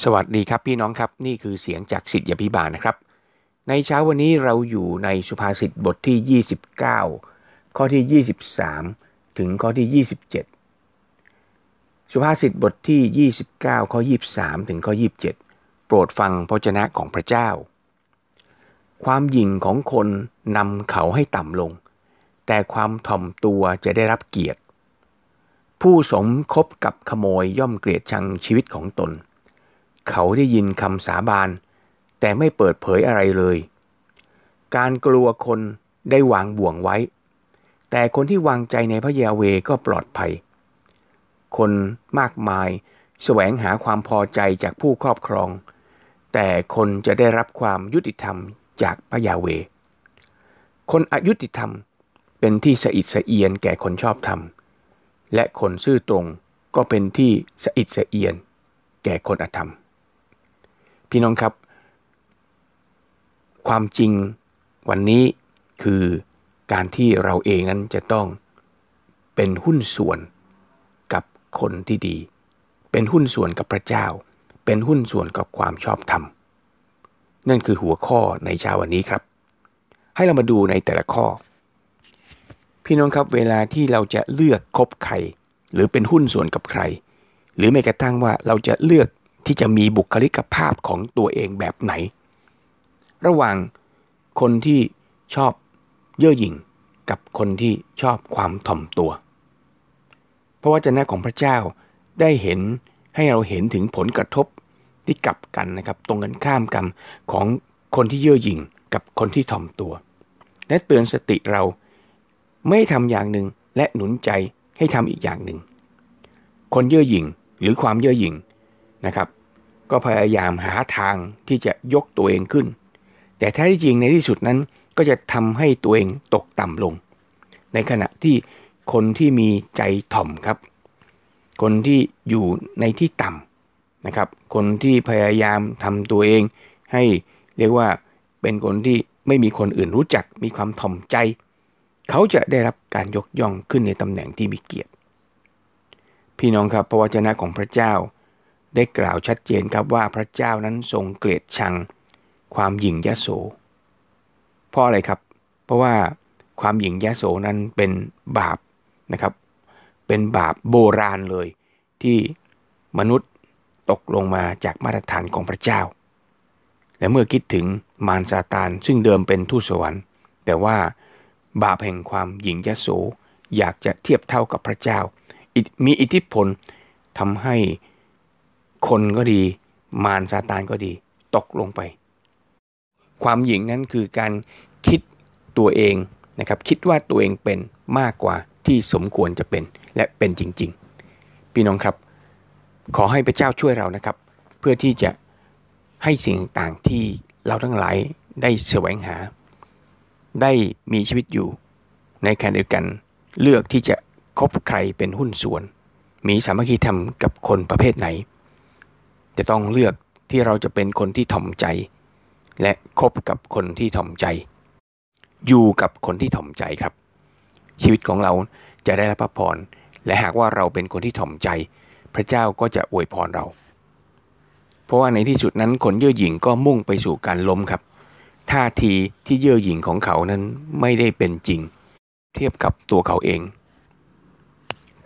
สวัสดีครับพี่น้องครับ นี่คือเสียงจากสิทธิยพิบาลนะครับ ในเช้าวันนี้เราอยู่ในสุภาษิตบทที่ 29 ข้อที่ 23 ถึงข้อที่ 27 สุภาษิตบทที่ 29 ข้อ 23 ถึงข้อ 27 โปรดฟังพระเจนะของพระเจ้า ความหยิ่งของคนนำเขาให้ต่ำลง แต่ความถ่อมตัวจะได้รับเกียรติ ผู้สมคบกับขโมยย่อมเกลียดชังชีวิตของตน เขาได้ยินคำสาบาน แต่ไม่เปิดเผยอะไรเลย การกลัวคนได้วางบ่วงไว้ แต่คนที่วางใจในพระยาเวก็ปลอดภัย คนมากมายแสวงหาความพอใจจากผู้ครอบครอง แต่คนจะได้รับความยุติธรรมจากพระยาเว คนอายุติธรรมเป็นที่สะอิดสะเอียนแก่คนชอบธรรม และคนซื่อตรงก็เป็นที่สะอิดสะเอียนแก่คนอธรรม พี่น้องครับ ความจริงวันนี้คือการที่เราเองนั้นจะต้องเป็นหุ้นส่วนกับคนที่ดี เป็นหุ้นส่วนกับพระเจ้า เป็นหุ้นส่วนกับความชอบธรรม นั่นคือหัวข้อในเช้าวันนี้ครับ ให้เรามาดูในแต่ละข้อ พี่น้องครับเวลาที่เราจะเลือกคบใคร หรือเป็นหุ้นส่วนกับใคร หรือแม้กระทั่งว่าเราจะเลือก ที่จะมีบุคลิกภาพของตัวเองแบบไหน ระหว่างคนที่ชอบเย่อหยิ่งกับคนที่ชอบความถ่อมตัว เพราะว่าจนะของพระเจ้าได้เห็นให้เราเห็นถึงผลกระทบที่กลับกันนะครับ ตรงกันข้ามกันของคนที่เย่อหยิ่งกับคนที่ถ่อมตัว และเตือนสติเราไม่ทำอย่างหนึ่งและหนุนใจให้ทำอีกอย่างหนึ่ง คนเย่อหยิ่งหรือความเย่อหยิ่ง นะครับ ก็พยายามหาทางที่จะยกตัวเองขึ้น แต่แท้ที่จริงในที่สุดนั้นก็จะทำให้ตัวเองตกต่ำลง ในขณะที่คนที่มีใจถ่อมครับ คนที่อยู่ในที่ต่ำนะครับ คนที่พยายามทำตัวเอง ให้เรียกว่าเป็นคนที่ไม่มีคนอื่นรู้จัก มีความถ่อมใจ เขาจะได้รับการยกย่องขึ้นในตำแหน่งที่มีเกียรติ พี่น้องครับพระวจนะของพระเจ้า ได้กล่าวชัดเจนครับว่าพระเจ้านั้นทรงเกลียดชัง ความหยิ่งยโส เพราะอะไรครับ เพราะว่าความหยิ่งยโสนั้นเป็นบาปนะครับ เป็นบาปโบราณเลย ที่มนุษย์ตกลงมาจากมาตรฐานของพระเจ้า และเมื่อคิดถึงมารซาตานซึ่งเดิมเป็นทูตสวรรค์ แต่ว่าบาปแห่งความหยิ่งยโสอยากจะเทียบเท่ากับพระเจ้า มีอิทธิพลทำให้ คนก็ดี มารซาตานก็ดี ตกลงไป ความหญิงนั้นคือการคิดตัวเองนะครับ คิดว่าตัวเองเป็นมากกว่าที่สมควรจะเป็นและเป็นจริง ๆ พี่น้องครับ ขอให้พระเจ้าช่วยเรานะครับ เพื่อที่จะให้สิ่งต่างที่เราทั้งหลายได้แสวงหา ได้มีชีวิตอยู่ ในขณะเดียวกันเลือกที่จะคบใครเป็นหุ้นส่วน มีสามัคคีธรรมกับคนประเภทไหน จะต้องเลือกที่เราจะเป็นคนที่ถ่อมใจ และคบกับคนที่ถ่อมใจ อยู่กับคนที่ถ่อมใจครับ ชีวิตของเราจะได้รับพระพรและหากว่าเราเป็นคนที่ถ่อมใจ พระเจ้าก็จะอวยพรเรา เพราะว่าในที่สุดนั้นคนเย่อหยิ่งก็มุ่งไปสู่การล้มครับ ท่าทีที่เย่อหยิ่งของเขานั้นไม่ได้เป็นจริง เทียบกับตัวเขาเอง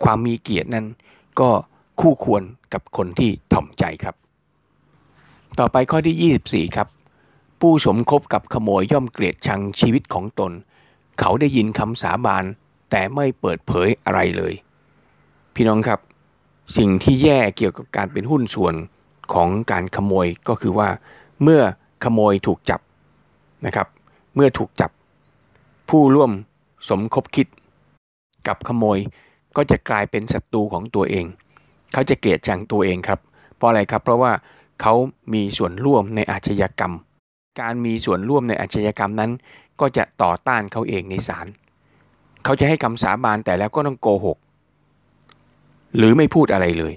ความมีเกียรตินั้นก็ คู่ควรกับคนที่ถ่อมใจครับ ต่อไปข้อที่ 24 ครับ ผู้สมคบกับขโมยย่อมเกลียดชังชีวิตของตน เขาได้ยินคำสาบาน แต่ไม่เปิดเผยอะไรเลย พี่น้องครับ สิ่งที่แย่เกี่ยวกับการเป็นหุ้นส่วนของการขโมยก็คือว่า เมื่อขโมยถูกจับนะครับ เมื่อถูกจับ ผู้ร่วมสมคบคิด กับขโมยก็จะกลายเป็นศัตรูของตัวเอง เขาจะเกลียดชังตัวเองครับ เพราะอะไรครับ เพราะว่าเขามีส่วนร่วมในอาชญากรรม การมีส่วนร่วมในอาชญากรรมนั้น ก็จะต่อต้านเขาเองในศาลเขาจะให้คำสาบานแต่แล้วก็ต้องโกหก หรือไม่พูดอะไรเลย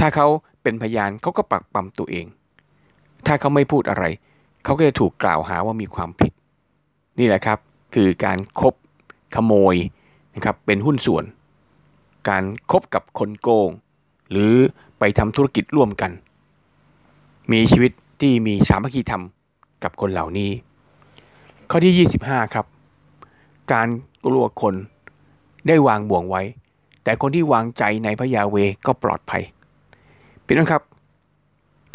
ถ้าเขาเป็นพยานเขาก็ปักปั๊มตัวเอง ถ้าเขาไม่พูดอะไร เขาก็จะถูกกล่าวหาว่ามีความผิด นี่แหละครับ คือการครบขโมยนะครับเป็นหุ้นส่วน การครบกับคนโกง หรือไปทำธุรกิจร่วมกัน มีชีวิตที่มีสามัคคีธรรมกับคนเหล่านี้ ข้อที่ 25 ครับ การกลัวคนได้วางบ่วงไว้ แต่คนที่วางใจในพระยาเวก็ปลอดภัยพี่น้องครับ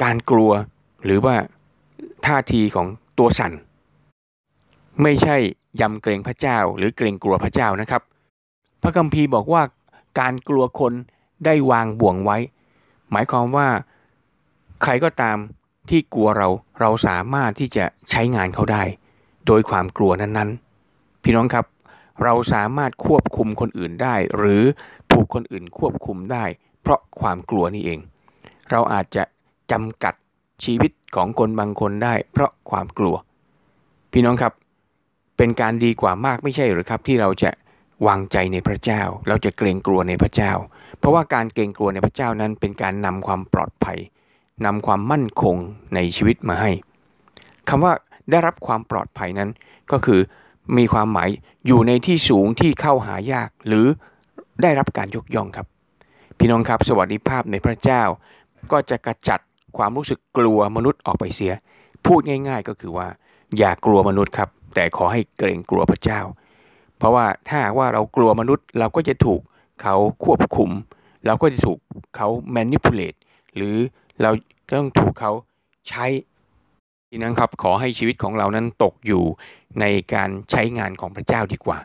การกลัวหรือว่าท่าทีของตัวสั่น ไม่ใช่ยำเกรงพระเจ้าหรือเกรงกลัวพระเจ้านะครับ พระคัมภีร์บอกว่า การกลัวคนได้วางบ่วงไว้ หมายความว่าใครก็ตามที่กลัวเราเราสามารถที่จะใช้งานเขาได้ โดยความกลัวนั้นๆ พี่น้องครับ เราสามารถควบคุมคนอื่นได้ หรือถูกคนอื่นควบคุมได้ เพราะความกลัวนี่เอง เราอาจจะจำกัดชีวิตของคนบางคนได้ เพราะความกลัว พี่น้องครับ เป็นการดีกว่ามากไม่ใช่หรือครับ ที่เราจะ วางใจในพระเจ้า เราจะเกรงกลัวในพระเจ้า เพราะว่าการเกรงกลัวในพระเจ้านั้นเป็นการนำความปลอดภัยนำความมั่นคงในชีวิตมาให้คำว่าได้รับความปลอดภัยนั้นก็คือมีความหมายอยู่ในที่สูงที่เข้าหายาก หรือได้รับการยกย่องครับ พี่น้องครับสวัสดิภาพในพระเจ้า ก็จะกระจัดความรู้สึกกลัวมนุษย์ออกไปเสีย พูดง่าย ๆ ก็คือว่า อย่ากลัวมนุษย์ครับ แต่ขอให้เกรงกลัวพระเจ้า เพราะว่าถ้าว่าเรากลัวมนุษย์ เราก็จะถูกเขาควบคุม เราก็จะถูกเขา manipulate หรือเราต้องถูกเขาใช้ทีนั้นครับขอให้ชีวิตของเรานั้นตกอยู่ในการใช้งานของพระเจ้าดีกว่า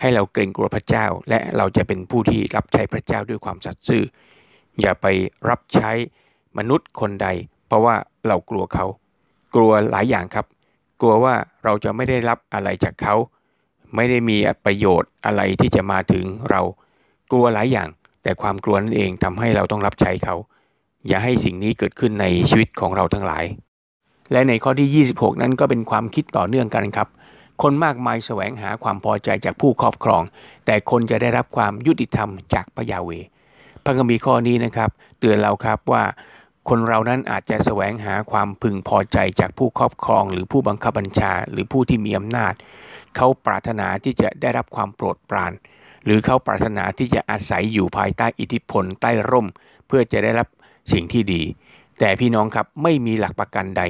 ให้เราเกรงกลัวพระเจ้า และเราจะเป็นผู้ที่รับใช้พระเจ้าด้วยความสัตย์ซื่อ อย่าไปรับใช้มนุษย์คนใด เพราะว่าเรากลัวเขา กลัวหลายอย่างครับ กลัวว่าเราจะไม่ได้รับอะไรจากเขา ไม่ได้มีประโยชน์อะไรที่จะมาถึงเรากลัวหลายอย่าง แต่ความกลัวนั่นเองทำให้เราต้องรับใช้เขา อย่าให้สิ่งนี้เกิดขึ้นในชีวิตของเราทั้งหลาย และในข้อที่ 26 นั้นก็เป็นความคิดต่อเนื่องกันครับ คนมากมายแสวงหาความพอใจจากผู้ครอบครอง แต่คนจะได้รับความยุติธรรมจากพระยาเวพระคัมภีร์ข้อนี้นะครับ เตือนเราครับว่าคนเรานั้นอาจจะแสวงหาความพึงพอใจจากผู้ครอบครอง หรือผู้บังคับบัญชา หรือผู้ที่มีอำนาจ เขาปรารถนาที่จะได้รับความโปรดปราน หรือเขาปรารถนาที่จะอาศัยอยู่ภายใต้อิทธิพลใต้ร่ม เพื่อจะได้รับสิ่งที่ดี แต่พี่น้องครับไม่มีหลักประกันใด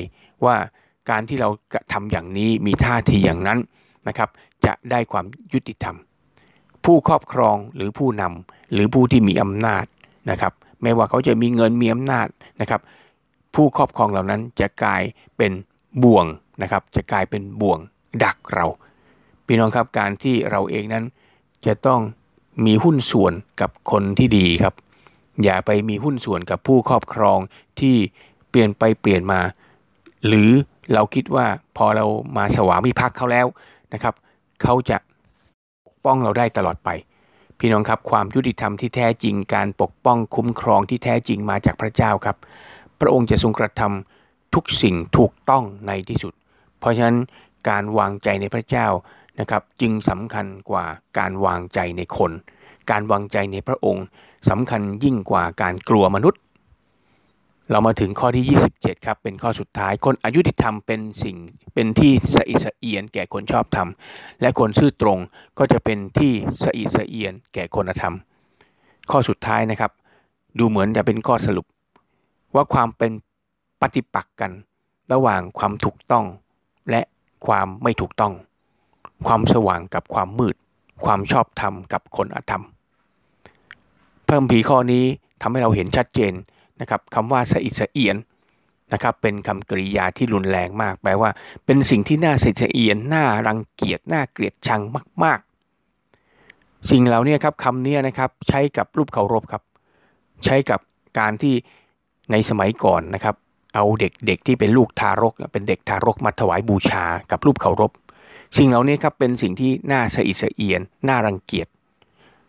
ว่าการที่เราทำอย่างนี้มีท่าทีอย่างนั้นนะครับ จะได้ความยุติธรรม ผู้ครอบครองหรือผู้นำหรือผู้ที่มีอำนาจนะครับ ไม่ว่าเขาจะมีเงินมีอำนาจนะครับ ผู้ครอบครองเหล่านั้นจะกลายเป็นบ่วงนะครับ จะกลายเป็นบ่วงดักเรา พี่น้องครับการที่เราเองนั้นจะต้องมีหุ้นส่วนกับคนที่ดีครับ อย่าไปมีหุ้นส่วนกับผู้ครอบครองที่เปลี่ยนไปเปลี่ยนมา หรือเราคิดว่าพอเรามาสวามิภักดิ์เขาแล้วนะครับเขาจะปกป้องเราได้ตลอดไป พี่น้องครับความยุติธรรมที่แท้จริงการปกป้องคุ้มครองที่แท้จริงมาจากพระเจ้าครับ พระองค์จะทรงกระทำทุกสิ่งถูกต้องในที่สุด เพราะฉะนั้นการวางใจในพระเจ้า นะครับจึงสำคัญกว่าการวางใจในคน การวางใจในพระองค์สำคัญยิ่งกว่าการกลัวมนุษย์ เรามาถึงข้อที่ 27 ครับ เป็นข้อสุดท้าย คนอายุติธรรมเป็นสิ่งเป็นที่สะอิสะเอียนแก่คนชอบธรรม และคนซื่อตรงก็จะเป็นที่สะอิสะเอียนแก่คนธรรม ข้อสุดท้ายนะครับ ดูเหมือนจะเป็นข้อสรุป ว่าความเป็นปฏิปักษ์กัน ระหว่างความถูกต้องและความไม่ถูกต้อง ความสว่างกับความมืด ความชอบธรรมกับคนอธรรม เพิ่มผีข้อนี้ทำให้เราเห็นชัดเจนนะครับคำว่าสะอิดสะเอียนนะครับเป็นคำกริยาที่รุนแรงมาก แปลว่า เป็นสิ่งที่น่าสะอิดสะเอียนน่ารังเกียจน่าเกลียดชังมาก ๆ สิ่งเหล่านี้ครับคำนี้นะครับใช้กับรูปเคารพครับ ใช้กับการที่ในสมัยก่อนนะครับ เอาเด็กๆที่เป็นลูกทารกเป็นเด็กทารกมาถวายบูชากับรูปเคารพ สิ่งเหล่านี้ครับเป็นสิ่งที่น่าสะอิดสะเอียน น่ารังเกียจ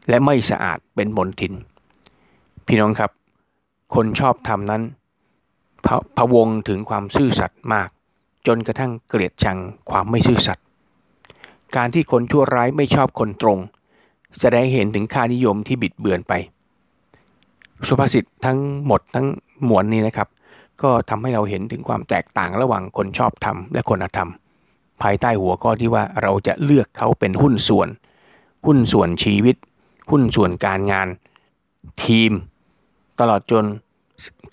และไม่สะอาดเป็นมลทิน พี่น้องครับ คนชอบทำนั้นพพวงถึงความซื่อสัตย์มาก จนกระทั่งเกลียดชังความไม่ซื่อสัตย์การที่คนชั่วร้ายไม่ชอบคนตรง แสดงเห็นถึงค่านิยมที่บิดเบือนไป สุภาษิตทั้งหมดทั้งมวลนี้นะครับ ก็ทำให้เราเห็นถึงความแตกต่างระหว่างคนชอบธรรมและคนอธรรม ภายใต้หัวข้อที่ว่าเราจะเลือกเขาเป็นหุ้นส่วน หุ้นส่วนชีวิต หุ้นส่วนการงาน ทีม ตลอดจน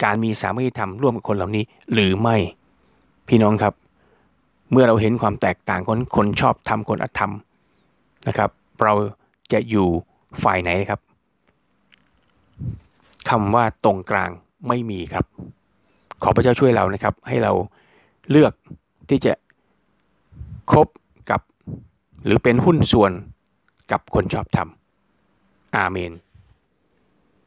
การมีสามัคคีธรรมร่วมกับคนเหล่านี้หรือไม่ พี่น้องครับ เมื่อเราเห็นความแตกต่างคนคนชอบทำคนอธรรมนะครับ เราจะอยู่ฝ่ายไหนครับคำว่าตรงกลางไม่มีครับ ขอพระเจ้าช่วยเรานะครับ ให้เราเลือกที่จะ คบกับ หรือเป็นหุ้นส่วนกับคนชอบทำอาเมน